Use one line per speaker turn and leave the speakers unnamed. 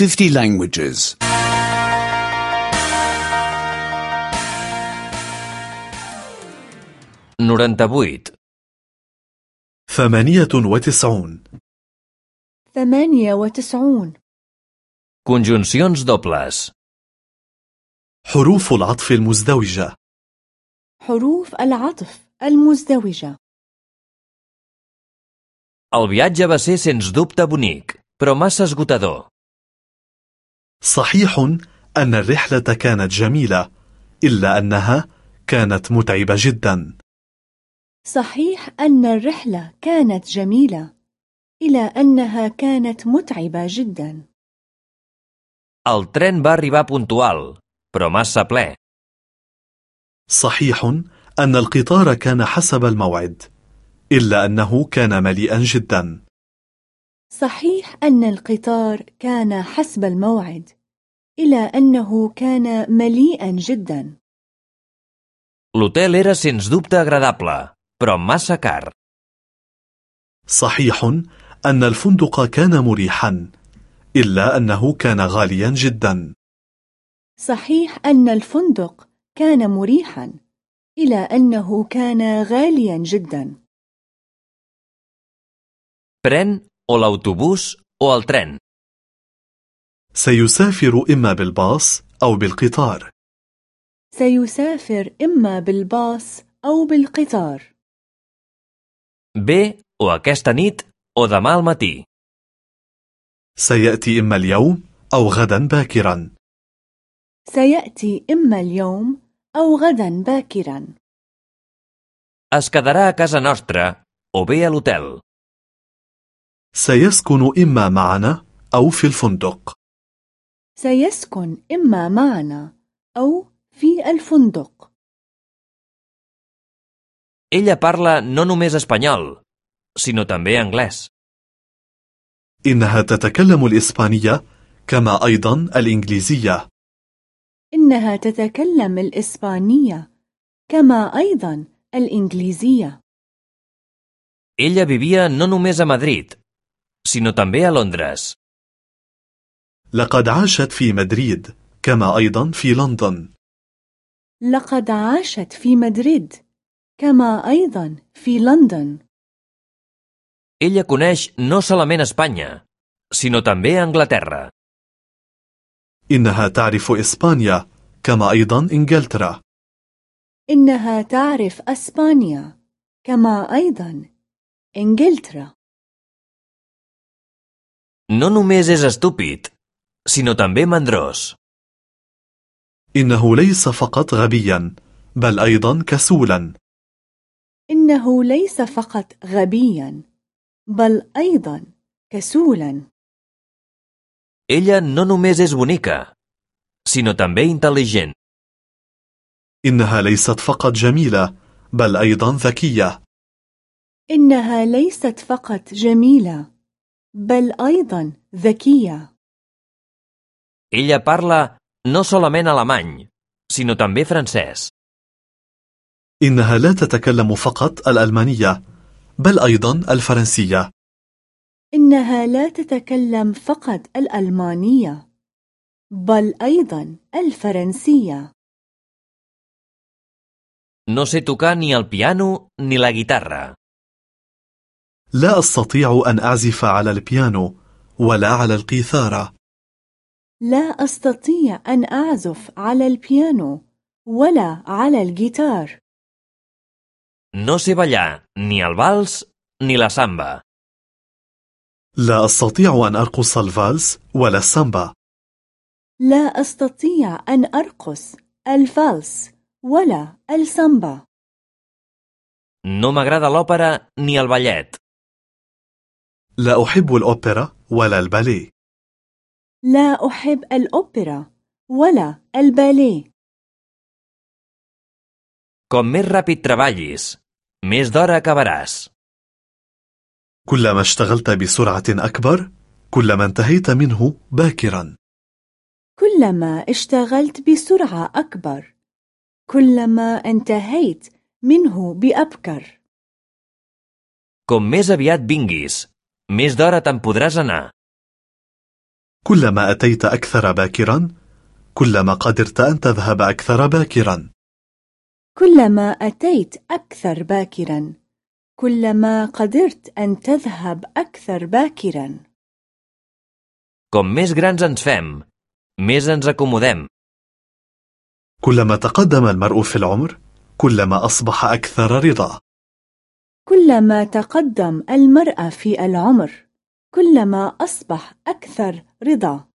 50 languages.
98.
ثمانية وتسعون
ثمانية وتسعون
Conjuncions dobles.
حروف العطف المزدوجة
حروف العطف المزدوجة
El viatge va ser sens dubte bonic, però massa esgotador.
صحيح أن الرحلة كانت جميلة إلا أنها كانت متعبة جدا.
صحيح أن الرحلة كانت جميلة إلى أنها كانت متعبة جدا.
El tren va arribar puntual, però massa ple.
صحيح أن القطار كان حسب الموعد إلا أنه كان مليئا جدا.
صحيح أن القطار كان حسب الموعد إلى أنه كان مليئا جدا.
L'hotel era sens dubte agradable, però massa car.
صحيح أن الفندق كان مريحا إلا أنه كان غاليا جدا.
صحيح أن الفندق كان مريحا إلى أنه كان غاليا جدا.
Pren o l'autobús o el tren.
سيسافر إما بالباص أو بالقطار
سيسافر إما بالباص أو بالقطار
Bé o aquesta nit o demà al matí.
سيأتي إما اليوم أو غدا باكرا
سيأتي إما اليوم أو غدا باكرا
Es quedarà a casa nostra o bé a l'hotel.
سيسكن إما معنا أو في الفندق.
سيسكن إما معنا أو في الفندق.
Ella parla no només espanyol, sinó també anglès.
إنها تتكلم الإسبانية كما أيضا الإنجليزية.
إنها تتكلم الإسبانية كما أيضا الإنجليزية.
Ella vivia no només a Madrid, sinó també a Londres.
لقد عاشت في مدريد كما أيضا في لندن
لقد عاشت في مدريد كما أيضا في لندن
Ella coneix no solament Espanya, sinó també Anglaterra.
إنها تعرف إسبانيا كما أيضا إنجلترا
إنها تعرف أسبانيا كما أيضا إنجلترا
No només és estúpid, sinó també mandrós.
إنه ليس فقط غبيا بل أيضا كسولا
إنه ليس فقط غبيا بل أيضا كسولا
Ella no només és bonica, sinó també intel·ligent.
إنها ليست فقط جميلة بل أيضا ذكية
إنها ليست فقط جميلة بل أيضا ذكية
Ella parla no solament alemany, sinó també francès.
إنها لا تتكلم فقط الألمانية بل أيضا الفرنسية
إنها لا تتكلم فقط الألمانية بل أيضا الفرنسية
No sé tocar ni el piano ni la guitarra.
لا أستطيع أن أعزف على البيانو ولا على القيثارة
لا أستطيع أن أعزف على البيانو ولا على الجيتار
No sé ballar ni el vals ni la samba.
لا أستطيع أن أرقص الفالس ولا السامبا
لا أستطيع أن أرقص الفالس ولا السامبا
No m'agrada l'òpera ni el ballet.
لا أحب الأوبرا ولا الباليه.
لا أحب الأوبرا ولا الباليه.
Com més ràpid treballis, més d'hora acabaràs.
كلما اشتغلت بسرعة أكبر كلما انتهيت منه باكرا.
كلما اشتغلت بسرعة أكبر كلما انتهيت منه بأبكر.
Com més aviat vinguis, més d'hora te'n podràs anar.
كلما أتيت أكثر باكرا كلما قدرت أن تذهب أكثر باكرا
كلما أتيت أكثر باكرا كلما قدرت أن تذهب أكثر باكرا
Com més grans ens fem, més ens acomodem.
كلما تقدم المرء في العمر كلما أصبح أكثر رضا
كلما تقدم المرأة في العمر كلما أصبح أكثر رضا.